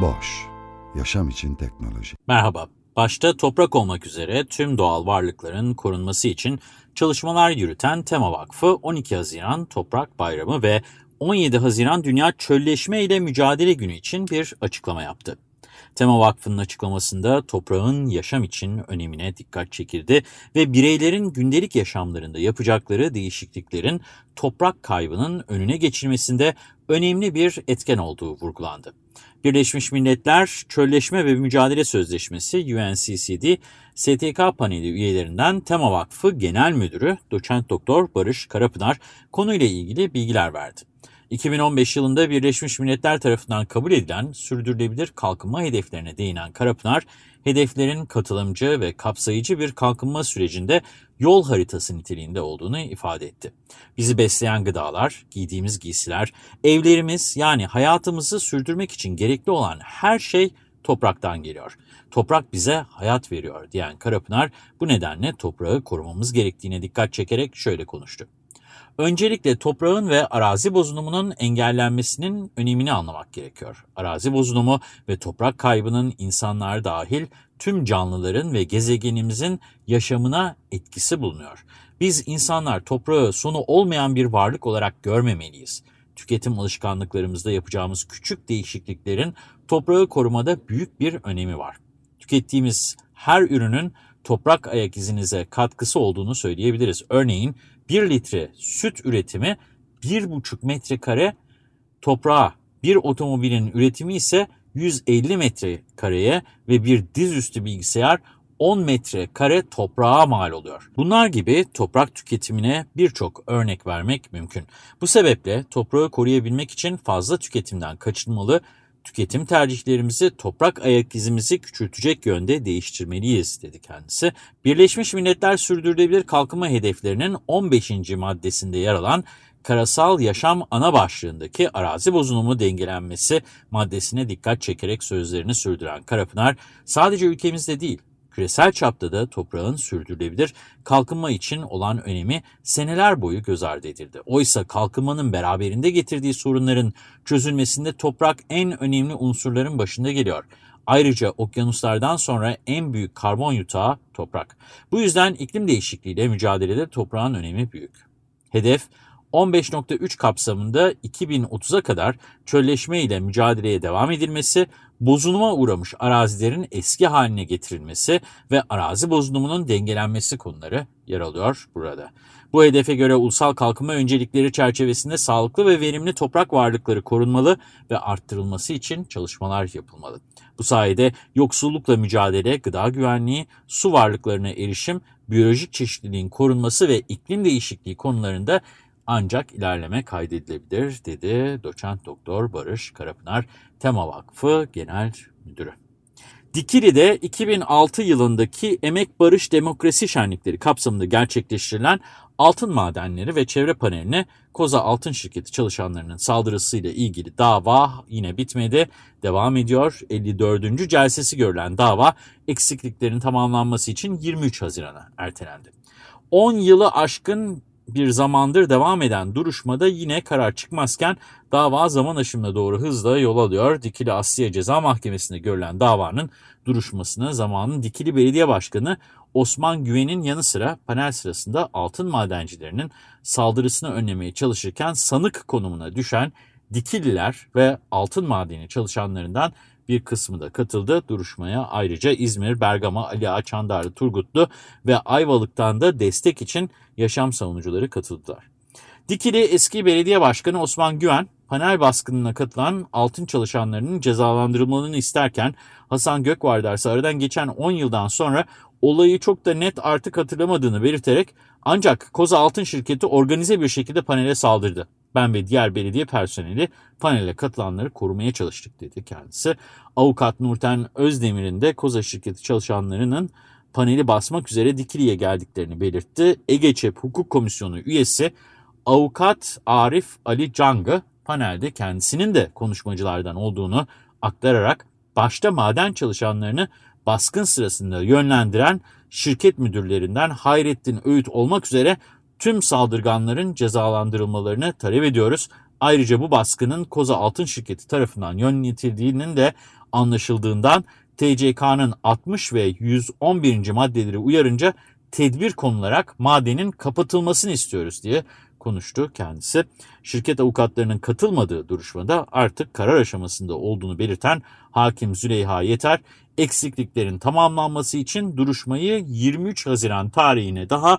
Boş, yaşam için teknoloji. Merhaba, başta toprak olmak üzere tüm doğal varlıkların korunması için çalışmalar yürüten Tema Vakfı 12 Haziran Toprak Bayramı ve 17 Haziran Dünya Çölleşme ile Mücadele Günü için bir açıklama yaptı. Tema Vakfı'nın açıklamasında toprağın yaşam için önemine dikkat çekildi ve bireylerin gündelik yaşamlarında yapacakları değişikliklerin toprak kaybının önüne geçilmesinde önemli bir etken olduğu vurgulandı. Birleşmiş Milletler Çölleşme ve Mücadele Sözleşmesi UNCCD STK paneli üyelerinden Tema Vakfı Genel Müdürü Doçent Doktor Barış Karapınar konuyla ilgili bilgiler verdi. 2015 yılında Birleşmiş Milletler tarafından kabul edilen sürdürülebilir kalkınma hedeflerine değinen Karapınar, hedeflerin katılımcı ve kapsayıcı bir kalkınma sürecinde yol haritası niteliğinde olduğunu ifade etti. Bizi besleyen gıdalar, giydiğimiz giysiler, evlerimiz yani hayatımızı sürdürmek için gerekli olan her şey topraktan geliyor. Toprak bize hayat veriyor diyen Karapınar bu nedenle toprağı korumamız gerektiğine dikkat çekerek şöyle konuştu. Öncelikle toprağın ve arazi bozulumunun engellenmesinin önemini anlamak gerekiyor. Arazi bozulumu ve toprak kaybının insanlar dahil tüm canlıların ve gezegenimizin yaşamına etkisi bulunuyor. Biz insanlar toprağı sonu olmayan bir varlık olarak görmemeliyiz. Tüketim alışkanlıklarımızda yapacağımız küçük değişikliklerin toprağı korumada büyük bir önemi var. Tükettiğimiz her ürünün toprak ayak izinize katkısı olduğunu söyleyebiliriz. Örneğin 1 litre süt üretimi 1,5 metrekare toprağa, bir otomobilin üretimi ise 150 metrekareye ve bir dizüstü bilgisayar 10 metrekare toprağa mal oluyor. Bunlar gibi toprak tüketimine birçok örnek vermek mümkün. Bu sebeple toprağı koruyabilmek için fazla tüketimden kaçınmalı, tüketim tercihlerimizi toprak ayak izimizi küçültecek yönde değiştirmeliyiz dedi kendisi. Birleşmiş Milletler Sürdürülebilir Kalkınma Hedeflerinin 15. maddesinde yer alan karasal yaşam ana başlığındaki arazi bozulumu dengelenmesi maddesine dikkat çekerek sözlerini sürdüren Karapınar sadece ülkemizde değil küresel çapta da toprağın sürdürülebilir kalkınma için olan önemi seneler boyu göz ardı edildi. Oysa kalkınmanın beraberinde getirdiği sorunların çözülmesinde toprak en önemli unsurların başında geliyor. Ayrıca okyanuslardan sonra en büyük karbon yutağı toprak. Bu yüzden iklim değişikliğiyle mücadelede toprağın önemi büyük. Hedef 15.3 kapsamında 2030'a kadar çölleşme ile mücadeleye devam edilmesi, bozuluma uğramış arazilerin eski haline getirilmesi ve arazi bozulumunun dengelenmesi konuları yer alıyor burada. Bu hedefe göre ulusal kalkınma öncelikleri çerçevesinde sağlıklı ve verimli toprak varlıkları korunmalı ve arttırılması için çalışmalar yapılmalı. Bu sayede yoksullukla mücadele, gıda güvenliği, su varlıklarına erişim, biyolojik çeşitliliğin korunması ve iklim değişikliği konularında ancak ilerleme kaydedilebilir dedi doçent doktor Barış Karapınar Tema Vakfı Genel Müdürü. Dikili'de 2006 yılındaki Emek Barış Demokrasi Şenlikleri kapsamında gerçekleştirilen altın madenleri ve çevre paneline Koza Altın Şirketi çalışanlarının saldırısıyla ilgili dava yine bitmedi, devam ediyor. 54. celsesi görülen dava eksikliklerin tamamlanması için 23 Haziran'a ertelendi. 10 yılı aşkın bir zamandır devam eden duruşmada yine karar çıkmazken dava zaman aşımına doğru hızla yol alıyor. Dikili Asliye Ceza Mahkemesi'nde görülen davanın duruşmasını zamanın Dikili Belediye Başkanı Osman Güven'in yanı sıra panel sırasında altın madencilerinin saldırısını önlemeye çalışırken sanık konumuna düşen Dikililer ve altın madeni çalışanlarından bir kısmı da katıldı. Duruşmaya ayrıca İzmir, Bergama, Ali Açandarlı, Turgutlu ve Ayvalık'tan da destek için yaşam savunucuları katıldılar. Dikili eski belediye başkanı Osman Güven, panel baskınına katılan altın çalışanlarının cezalandırılmalarını isterken Hasan Gökvardar ise aradan geçen 10 yıldan sonra olayı çok da net artık hatırlamadığını belirterek ancak Koza Altın Şirketi organize bir şekilde panele saldırdı. Ben ve diğer belediye personeli panele katılanları korumaya çalıştık dedi kendisi. Avukat Nurten Özdemir'in de Koza şirketi çalışanlarının paneli basmak üzere Dikili'ye geldiklerini belirtti. Egeçep Hukuk Komisyonu üyesi avukat Arif Ali Cangı panelde kendisinin de konuşmacılardan olduğunu aktararak başta maden çalışanlarını baskın sırasında yönlendiren şirket müdürlerinden Hayrettin Öğüt olmak üzere tüm saldırganların cezalandırılmalarını talep ediyoruz. Ayrıca bu baskının Koza Altın Şirketi tarafından yönetildiğinin de anlaşıldığından TCK'nın 60 ve 111. maddeleri uyarınca tedbir konularak madenin kapatılmasını istiyoruz diye konuştu kendisi. Şirket avukatlarının katılmadığı duruşmada artık karar aşamasında olduğunu belirten hakim Züleyha Yeter, eksikliklerin tamamlanması için duruşmayı 23 Haziran tarihine daha